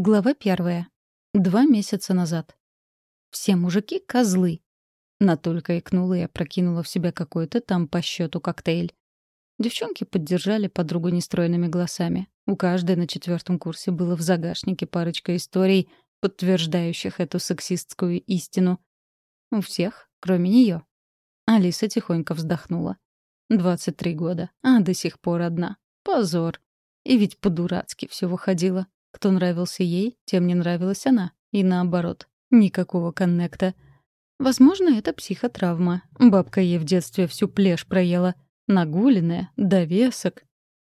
Глава первая. Два месяца назад. «Все мужики — козлы!» Натолько икнула и опрокинула в себя какой-то там по счету коктейль. Девчонки поддержали подругу нестроенными голосами. У каждой на четвертом курсе было в загашнике парочка историй, подтверждающих эту сексистскую истину. У всех, кроме нее. Алиса тихонько вздохнула. Двадцать три года, а до сих пор одна. Позор. И ведь по-дурацки все выходило. Кто нравился ей, тем не нравилась она. И наоборот. Никакого коннекта. Возможно, это психотравма. Бабка ей в детстве всю плешь проела. Нагуленная, довесок.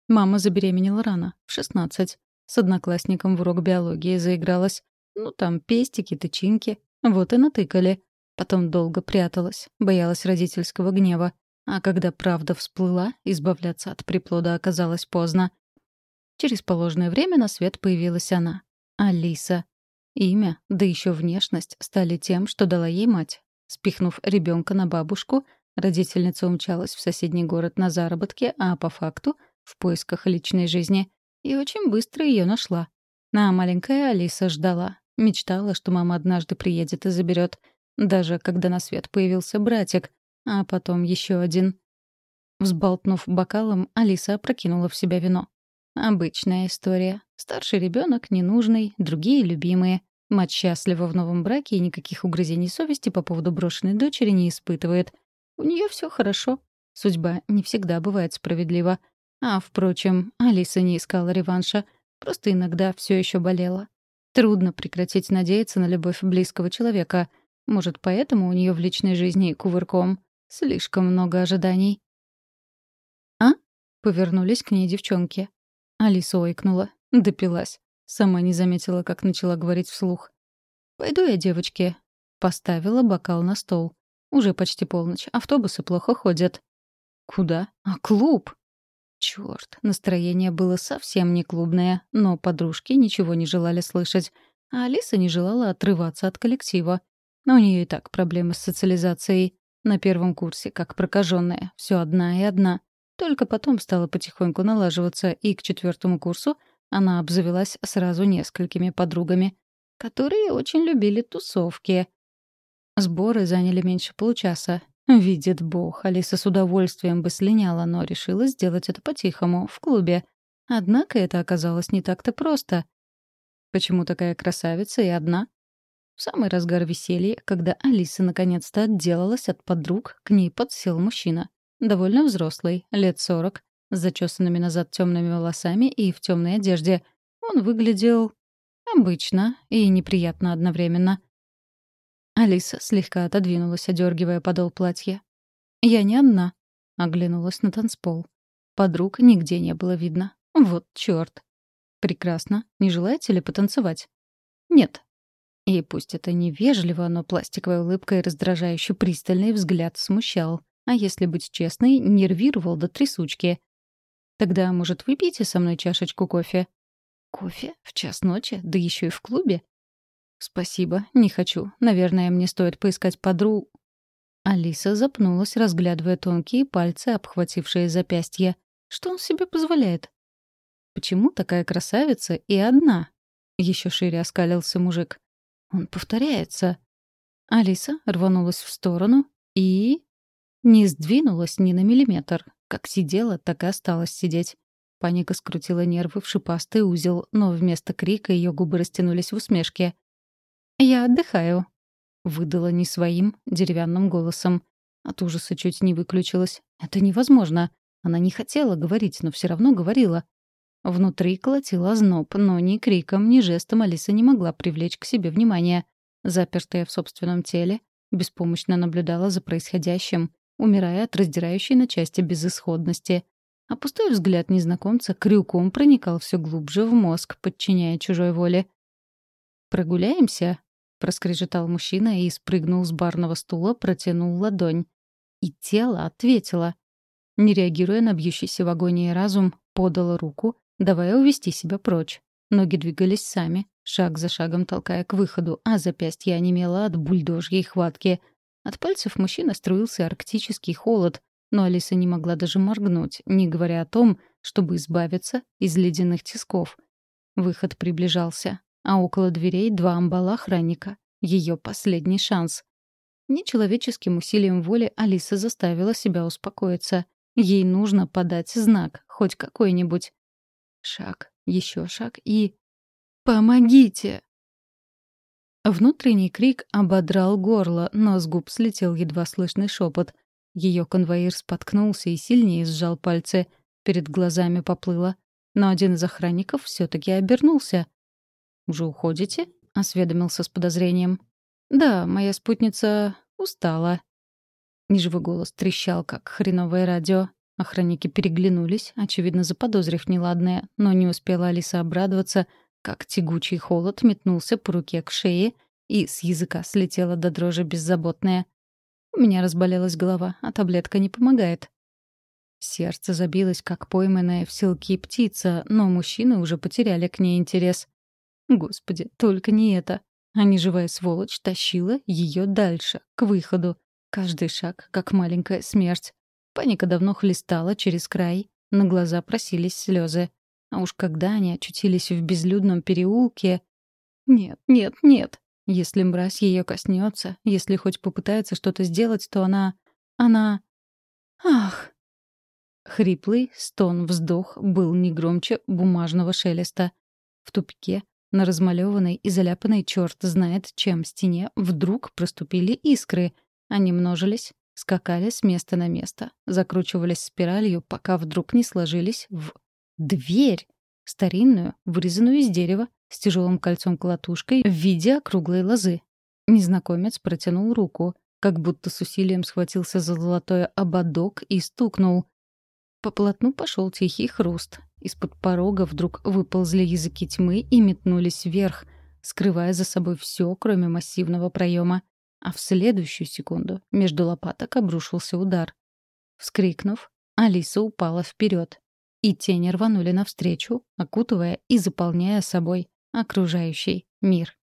Мама забеременела рано, в 16. С одноклассником в урок биологии заигралась. Ну, там пестики, тычинки. Вот и натыкали. Потом долго пряталась, боялась родительского гнева. А когда правда всплыла, избавляться от приплода оказалось поздно. Через положенное время на свет появилась она. Алиса. Имя, да еще внешность стали тем, что дала ей мать. Спихнув ребенка на бабушку, родительница умчалась в соседний город на заработки, а по факту — в поисках личной жизни. И очень быстро ее нашла. А маленькая Алиса ждала. Мечтала, что мама однажды приедет и заберет. Даже когда на свет появился братик, а потом еще один. Взболтнув бокалом, Алиса опрокинула в себя вино. Обычная история. Старший ребенок ненужный, другие любимые. Мать счастлива в новом браке и никаких угрызений совести по поводу брошенной дочери не испытывает. У нее все хорошо. Судьба не всегда бывает справедлива. А, впрочем, Алиса не искала реванша. Просто иногда все еще болела. Трудно прекратить надеяться на любовь близкого человека. Может, поэтому у нее в личной жизни кувырком. Слишком много ожиданий. «А?» — повернулись к ней девчонки. Алиса ойкнула. Допилась. Сама не заметила, как начала говорить вслух. «Пойду я, девочки». Поставила бокал на стол. Уже почти полночь. Автобусы плохо ходят. «Куда? А клуб?» Чёрт, настроение было совсем не клубное, но подружки ничего не желали слышать, а Алиса не желала отрываться от коллектива. Но у нее и так проблемы с социализацией. На первом курсе, как прокаженная, все одна и одна. Только потом стала потихоньку налаживаться, и к четвертому курсу она обзавелась сразу несколькими подругами, которые очень любили тусовки. Сборы заняли меньше получаса. Видит бог, Алиса с удовольствием бы слиняла, но решила сделать это по-тихому, в клубе. Однако это оказалось не так-то просто. Почему такая красавица и одна? В самый разгар веселья, когда Алиса наконец-то отделалась от подруг, к ней подсел мужчина. Довольно взрослый, лет сорок, с зачесанными назад темными волосами и в темной одежде. Он выглядел обычно и неприятно одновременно. Алиса слегка отодвинулась, одергивая подол платья. «Я не одна», — оглянулась на танцпол. Подруг нигде не было видно. Вот чёрт. «Прекрасно. Не желаете ли потанцевать?» «Нет». И пусть это невежливо, но пластиковая улыбка и раздражающий пристальный взгляд смущал а если быть честной, нервировал до трясучки. Тогда, может, выпьете со мной чашечку кофе? Кофе? В час ночи? Да еще и в клубе? Спасибо, не хочу. Наверное, мне стоит поискать подругу. Алиса запнулась, разглядывая тонкие пальцы, обхватившие запястья. Что он себе позволяет? Почему такая красавица и одна? Еще шире оскалился мужик. Он повторяется. Алиса рванулась в сторону и... Не сдвинулась ни на миллиметр. Как сидела, так и осталась сидеть. Паника скрутила нервы в шипастый узел, но вместо крика ее губы растянулись в усмешке. «Я отдыхаю», — выдала не своим, деревянным голосом. От ужаса чуть не выключилась. «Это невозможно». Она не хотела говорить, но все равно говорила. Внутри колотила озноб, но ни криком, ни жестом Алиса не могла привлечь к себе внимание. Запертая в собственном теле, беспомощно наблюдала за происходящим, умирая от раздирающей на части безысходности. А пустой взгляд незнакомца крюком проникал все глубже в мозг, подчиняя чужой воле. «Прогуляемся?» — проскрежетал мужчина и спрыгнул с барного стула, протянул ладонь. И тело ответило. Не реагируя на бьющийся в агонии разум, подала руку, давая увести себя прочь. Ноги двигались сами, шаг за шагом толкая к выходу, а запястье онемело от бульдожьей хватки — от пальцев мужчины струился арктический холод, но Алиса не могла даже моргнуть, не говоря о том, чтобы избавиться из ледяных тисков. Выход приближался. а около дверей два амбала-охранника. Ее последний шанс. Нечеловеческим усилием воли Алиса заставила себя успокоиться. Ей нужно подать знак, хоть какой-нибудь. Шаг, еще шаг и... «Помогите!» Внутренний крик ободрал горло, но с губ слетел едва слышный шепот. Ее конвоир споткнулся и сильнее сжал пальцы. Перед глазами поплыло. Но один из охранников все таки обернулся. «Уже уходите?» — осведомился с подозрением. «Да, моя спутница устала». Неживой голос трещал, как хреновое радио. Охранники переглянулись, очевидно, заподозрив неладное, но не успела Алиса обрадоваться, как тягучий холод метнулся по руке к шее, и с языка слетела до дрожи беззаботная. У меня разболелась голова, а таблетка не помогает. Сердце забилось, как пойманная в селки птица, но мужчины уже потеряли к ней интерес. Господи, только не это. А неживая сволочь тащила ее дальше, к выходу. Каждый шаг, как маленькая смерть. Паника давно хлестала через край, на глаза просились слезы. А уж когда они очутились в безлюдном переулке... Нет, нет, нет. Если мразь ее коснется, если хоть попытается что-то сделать, то она... Она... Ах! Хриплый стон-вздох был не громче бумажного шелеста. В тупике, на размалеванной и заляпанной черт знает чем стене, вдруг проступили искры. Они множились, скакали с места на место, закручивались спиралью, пока вдруг не сложились в дверь, старинную, вырезанную из дерева, с тяжелым кольцом-колотушкой в виде округлой лозы. Незнакомец протянул руку, как будто с усилием схватился за золотой ободок и стукнул. По полотну пошел тихий хруст. Из-под порога вдруг выползли языки тьмы и метнулись вверх, скрывая за собой все, кроме массивного проема. А в следующую секунду между лопаток обрушился удар. Вскрикнув, Алиса упала вперед, и тени рванули навстречу, окутывая и заполняя собой окружающий мир.